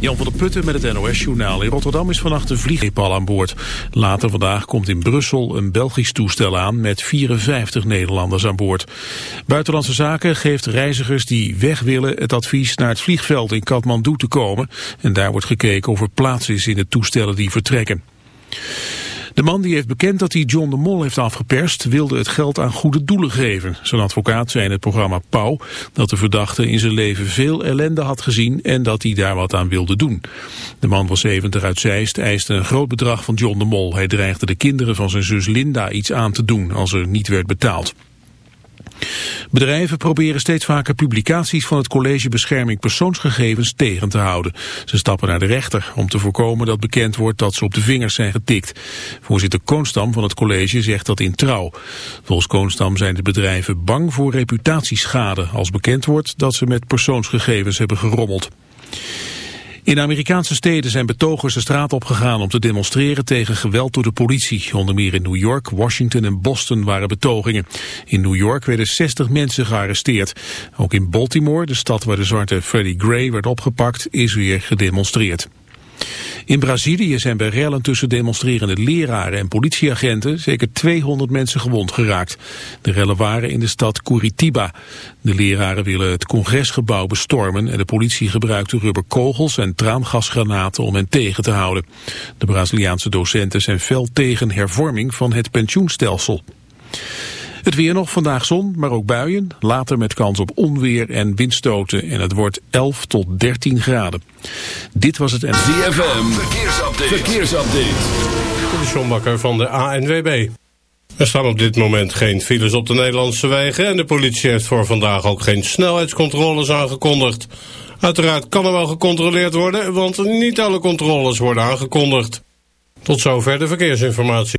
Jan van der Putten met het NOS-journaal. In Rotterdam is vannacht een vliegepal aan boord. Later vandaag komt in Brussel een Belgisch toestel aan met 54 Nederlanders aan boord. Buitenlandse Zaken geeft reizigers die weg willen het advies naar het vliegveld in Kathmandu te komen. En daar wordt gekeken of er plaats is in de toestellen die vertrekken. De man die heeft bekend dat hij John de Mol heeft afgeperst... wilde het geld aan goede doelen geven. Zijn advocaat zei in het programma Pauw... dat de verdachte in zijn leven veel ellende had gezien... en dat hij daar wat aan wilde doen. De man was 70 uit Zeist, eiste een groot bedrag van John de Mol. Hij dreigde de kinderen van zijn zus Linda iets aan te doen... als er niet werd betaald. Bedrijven proberen steeds vaker publicaties van het College Bescherming Persoonsgegevens tegen te houden. Ze stappen naar de rechter om te voorkomen dat bekend wordt dat ze op de vingers zijn getikt. Voorzitter Koonstam van het college zegt dat in trouw. Volgens Koonstam zijn de bedrijven bang voor reputatieschade als bekend wordt dat ze met persoonsgegevens hebben gerommeld. In Amerikaanse steden zijn betogers de straat opgegaan om te demonstreren tegen geweld door de politie. Onder meer in New York, Washington en Boston waren betogingen. In New York werden 60 mensen gearresteerd. Ook in Baltimore, de stad waar de zwarte Freddie Gray werd opgepakt, is weer gedemonstreerd. In Brazilië zijn bij rellen tussen demonstrerende leraren en politieagenten zeker 200 mensen gewond geraakt. De rellen waren in de stad Curitiba. De leraren willen het congresgebouw bestormen en de politie gebruikte rubberkogels en traangasgranaten om hen tegen te houden. De Braziliaanse docenten zijn fel tegen hervorming van het pensioenstelsel. Het weer nog, vandaag zon, maar ook buien. Later met kans op onweer en windstoten. En het wordt 11 tot 13 graden. Dit was het... ZFM, verkeersupdate. verkeersupdate. De Sjombakker van de ANWB. Er staan op dit moment geen files op de Nederlandse wegen... en de politie heeft voor vandaag ook geen snelheidscontroles aangekondigd. Uiteraard kan er wel gecontroleerd worden... want niet alle controles worden aangekondigd. Tot zover de verkeersinformatie.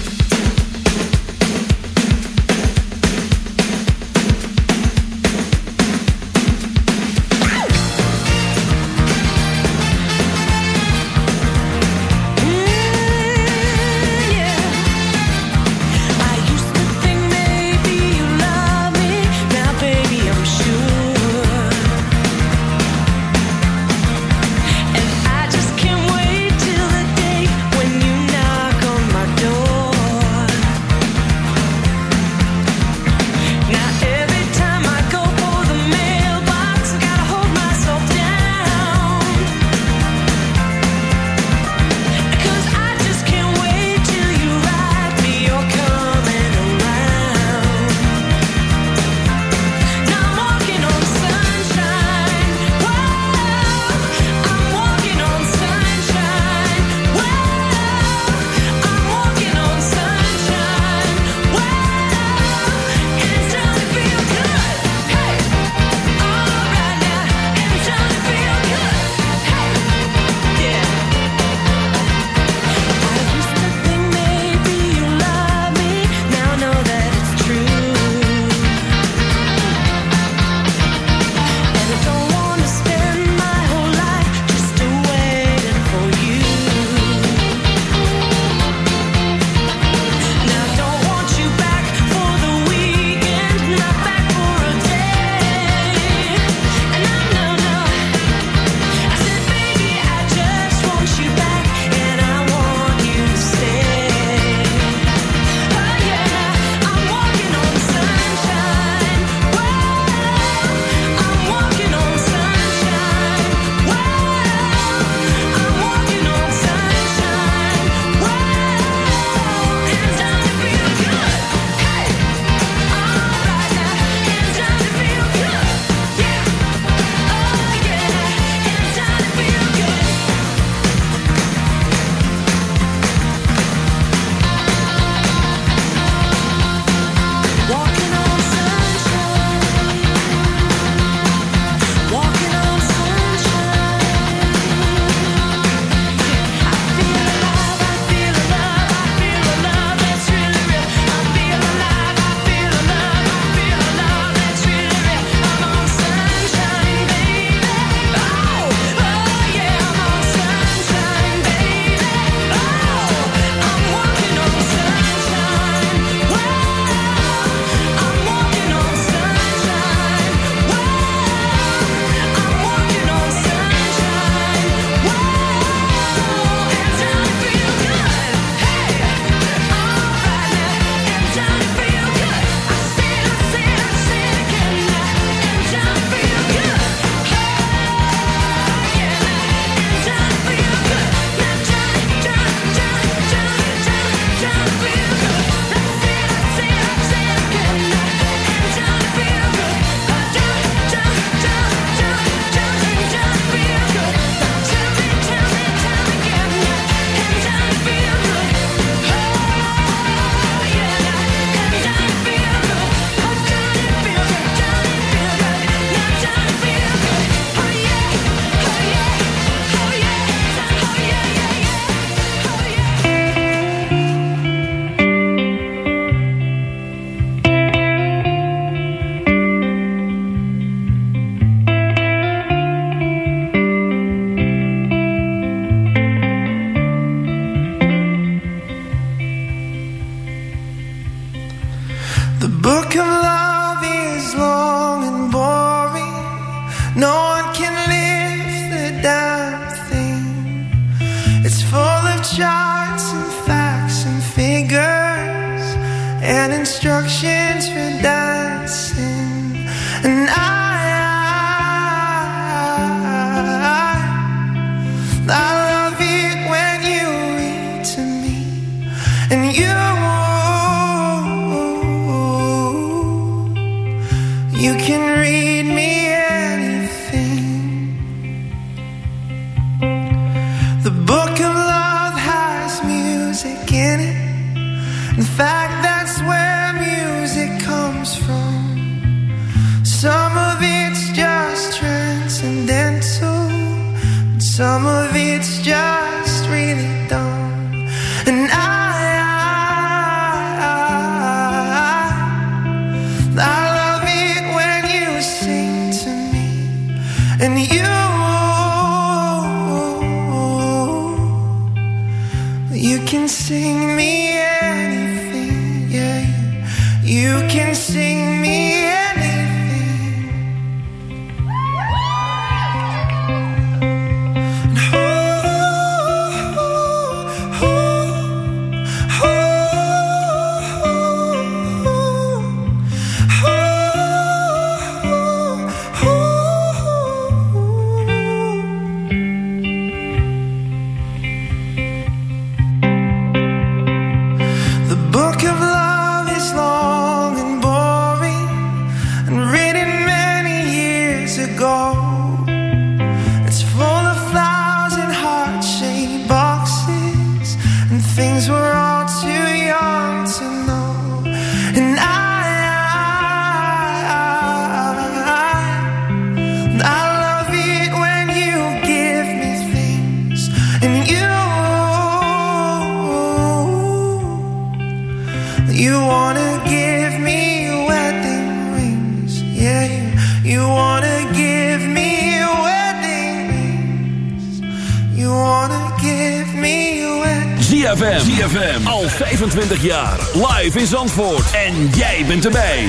Live in Zandvoort. En jij bent erbij.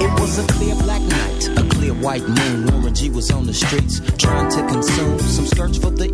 It was a clear black night. A clear white moon. Warren G was on the streets. Trying to consume some skirts for the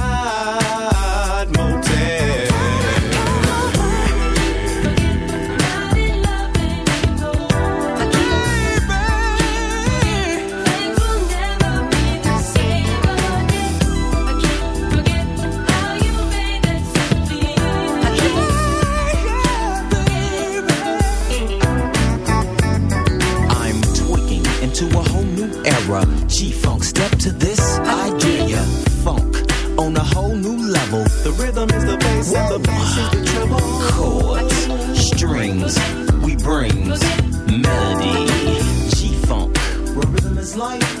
life.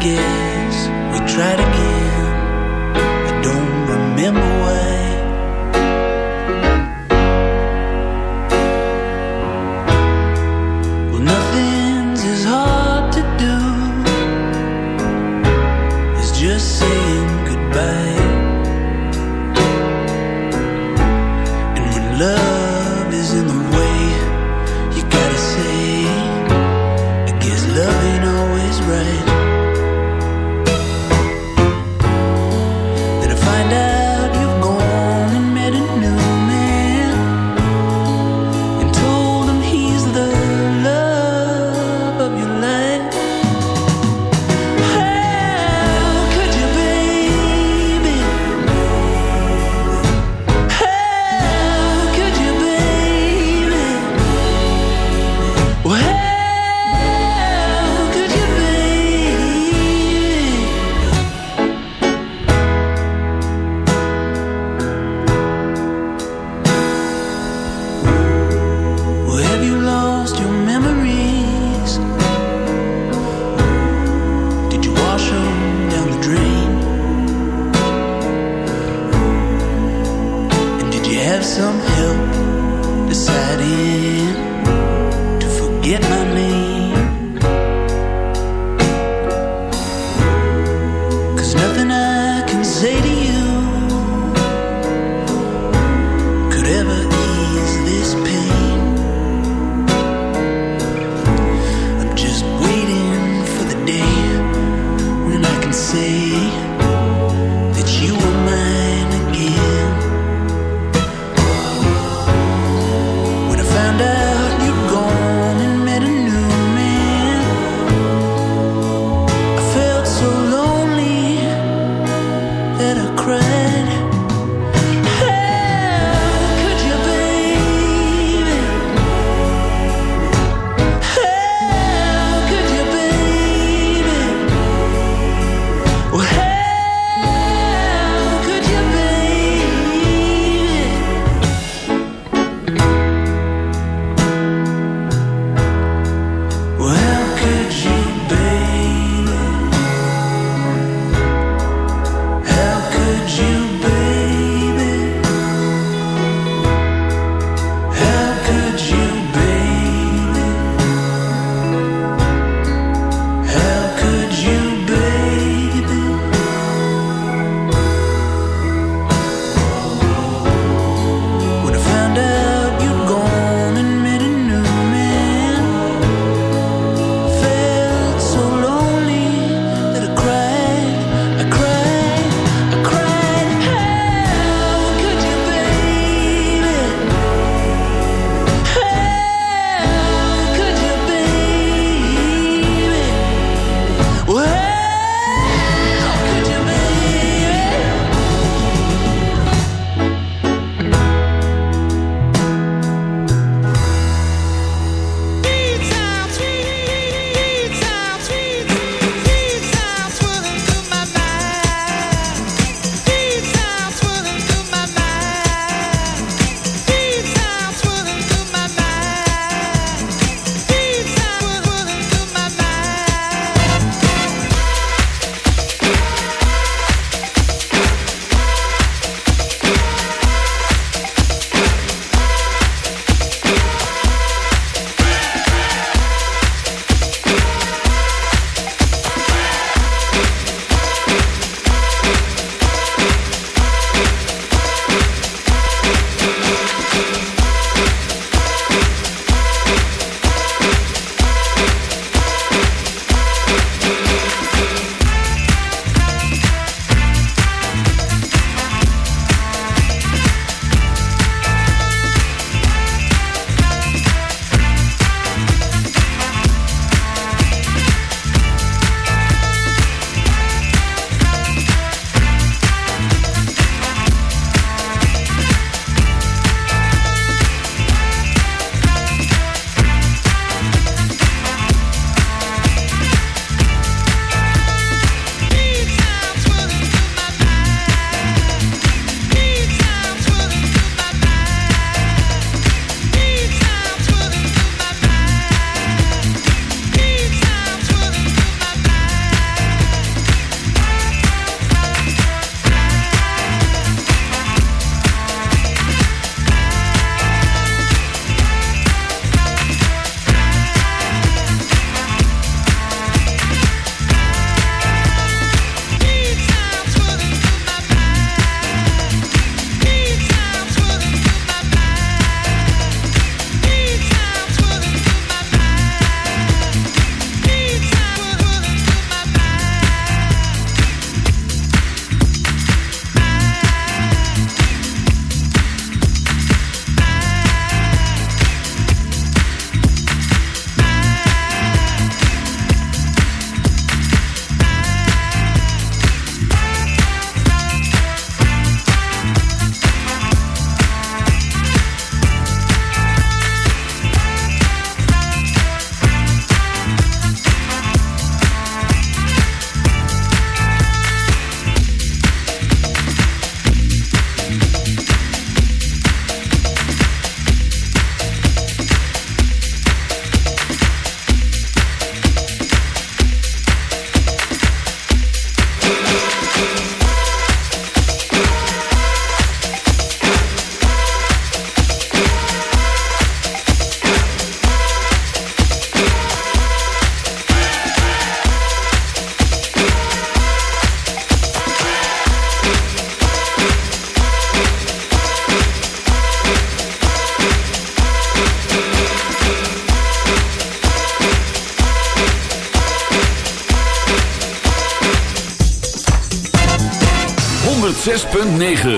guess. We try to 9.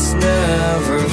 It's never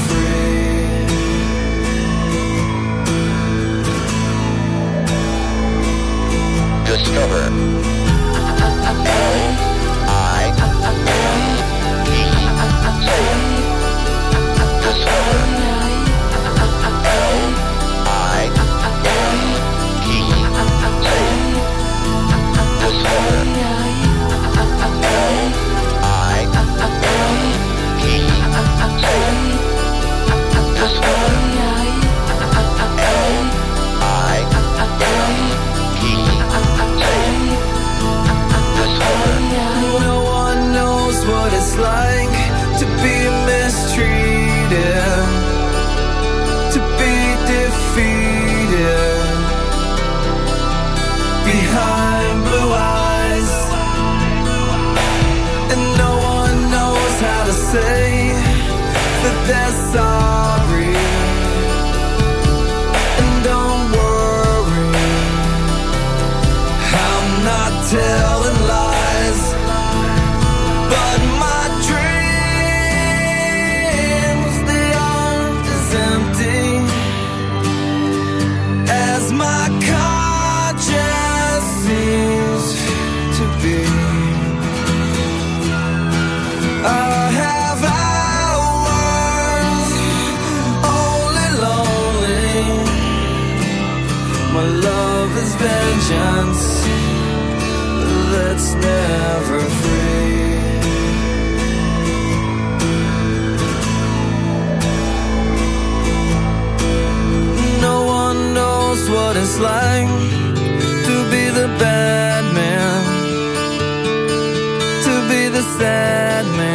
sad man.